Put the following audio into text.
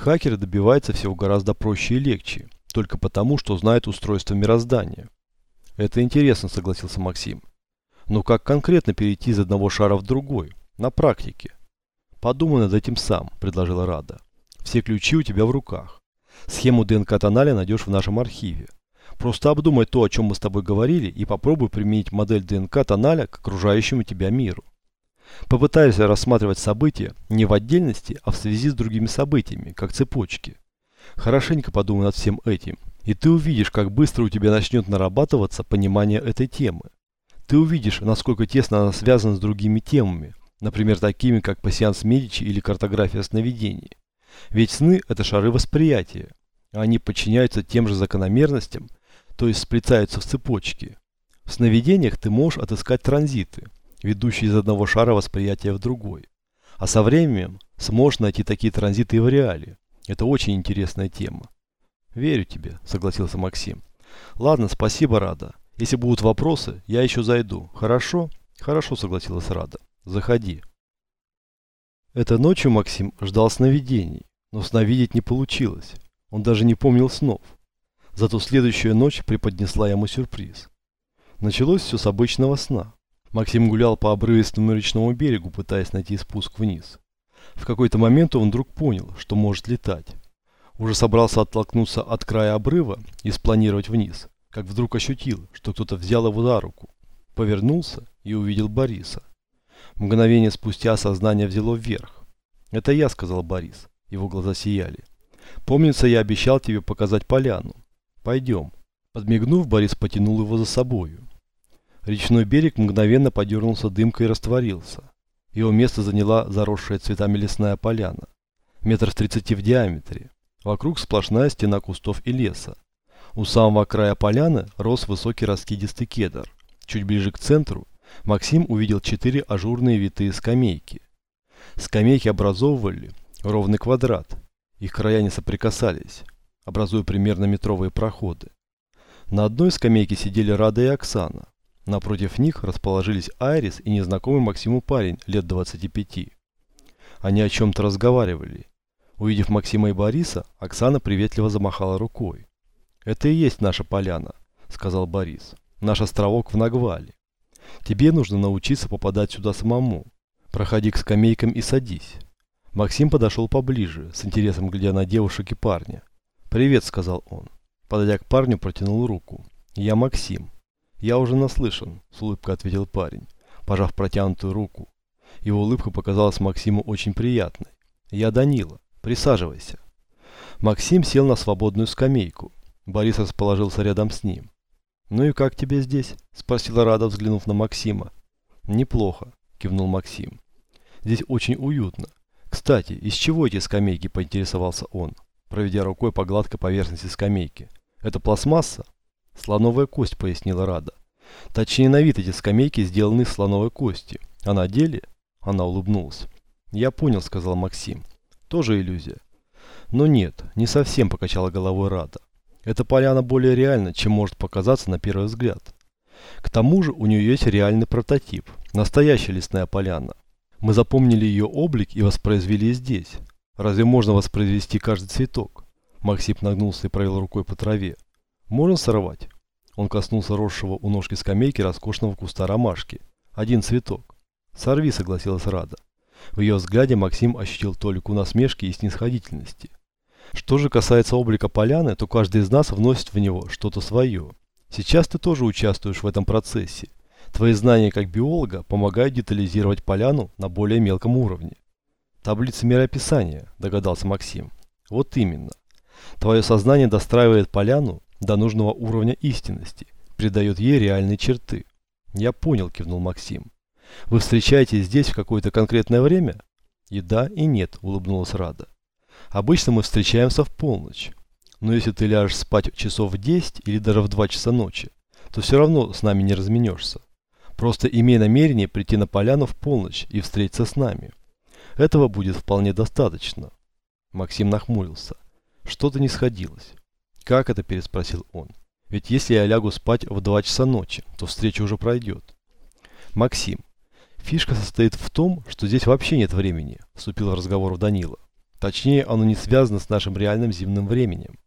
Хакеры добиваются всего гораздо проще и легче, только потому, что знают устройство мироздания. Это интересно, согласился Максим. Но как конкретно перейти из одного шара в другой? На практике. Подумай над этим сам, предложила Рада. Все ключи у тебя в руках. Схему ДНК-тоналя найдешь в нашем архиве. Просто обдумай то, о чем мы с тобой говорили, и попробуй применить модель ДНК-тоналя к окружающему тебя миру. Попытайся рассматривать события не в отдельности, а в связи с другими событиями, как цепочки. Хорошенько подумай над всем этим, и ты увидишь, как быстро у тебя начнет нарабатываться понимание этой темы. Ты увидишь, насколько тесно она связана с другими темами, например, такими, как пассианс Медичи или картография сновидений. Ведь сны – это шары восприятия. Они подчиняются тем же закономерностям, то есть сплетаются в цепочки. В сновидениях ты можешь отыскать транзиты, ведущие из одного шара восприятия в другой. А со временем сможешь найти такие транзиты и в реале. Это очень интересная тема. Верю тебе, согласился Максим. Ладно, спасибо, Рада. Если будут вопросы, я еще зайду. Хорошо? Хорошо, согласилась Рада. Заходи. Этой ночью Максим ждал сновидений, но сновидеть не получилось. Он даже не помнил снов. Зато следующая ночь преподнесла ему сюрприз. Началось все с обычного сна. Максим гулял по обрывистому речному берегу, пытаясь найти спуск вниз. В какой-то момент он вдруг понял, что может летать. Уже собрался оттолкнуться от края обрыва и спланировать вниз, как вдруг ощутил, что кто-то взял его за руку. Повернулся и увидел Бориса. Мгновение спустя сознание взяло вверх. «Это я», — сказал Борис. Его глаза сияли. «Помнится, я обещал тебе показать поляну. Пойдем». Подмигнув, Борис потянул его за собою. Речной берег мгновенно подернулся дымкой и растворился. Его место заняла заросшая цветами лесная поляна. Метров тридцати в диаметре. Вокруг сплошная стена кустов и леса. У самого края поляны рос высокий раскидистый кедр. Чуть ближе к центру Максим увидел четыре ажурные витые скамейки. Скамейки образовывали ровный квадрат. Их края не соприкасались, образуя примерно метровые проходы. На одной скамейке сидели Рада и Оксана. Напротив них расположились Айрис и незнакомый Максиму парень лет 25. Они о чем-то разговаривали. Увидев Максима и Бориса, Оксана приветливо замахала рукой. «Это и есть наша поляна», — сказал Борис. «Наш островок в Нагвале. Тебе нужно научиться попадать сюда самому. Проходи к скамейкам и садись». Максим подошел поближе, с интересом глядя на девушек и парня. «Привет», — сказал он. Подойдя к парню, протянул руку. «Я Максим». «Я уже наслышан», — с улыбкой ответил парень, пожав протянутую руку. Его улыбка показалась Максиму очень приятной. «Я Данила. Присаживайся». Максим сел на свободную скамейку. Борис расположился рядом с ним. «Ну и как тебе здесь?» – спросила Рада, взглянув на Максима. «Неплохо», – кивнул Максим. «Здесь очень уютно. Кстати, из чего эти скамейки?» – поинтересовался он, проведя рукой по гладкой поверхности скамейки. «Это пластмасса?» «Слоновая кость», — пояснила Рада. «Точнее, на вид эти скамейки сделаны из слоновой кости. А на деле...» Она улыбнулась. «Я понял», — сказал Максим. «Тоже иллюзия». «Но нет, не совсем», — покачала головой Рада. «Эта поляна более реальна, чем может показаться на первый взгляд. К тому же у нее есть реальный прототип. Настоящая лесная поляна. Мы запомнили ее облик и воспроизвели здесь. Разве можно воспроизвести каждый цветок?» Максим нагнулся и провел рукой по траве. «Можно сорвать?» Он коснулся росшего у ножки скамейки роскошного куста ромашки. «Один цветок». «Сорви», — согласилась Рада. В ее взгляде Максим ощутил толику насмешки и снисходительности. Что же касается облика поляны, то каждый из нас вносит в него что-то свое. Сейчас ты тоже участвуешь в этом процессе. Твои знания как биолога помогают детализировать поляну на более мелком уровне. Таблица мироописания, догадался Максим. Вот именно. Твое сознание достраивает поляну до нужного уровня истинности, придает ей реальные черты. Я понял, кивнул Максим. Вы встречаетесь здесь в какое-то конкретное время? И да, и нет, улыбнулась Рада. Обычно мы встречаемся в полночь. Но если ты ляжешь спать часов в 10 или даже в 2 часа ночи, то все равно с нами не разменешься. Просто имей намерение прийти на поляну в полночь и встретиться с нами. Этого будет вполне достаточно. Максим нахмурился. Что-то не сходилось. «Как это?» – переспросил он. «Ведь если я лягу спать в 2 часа ночи, то встреча уже пройдет». «Максим, фишка состоит в том, что здесь вообще нет времени», – вступил в разговор Данила. Точнее, оно не связано с нашим реальным земным временем.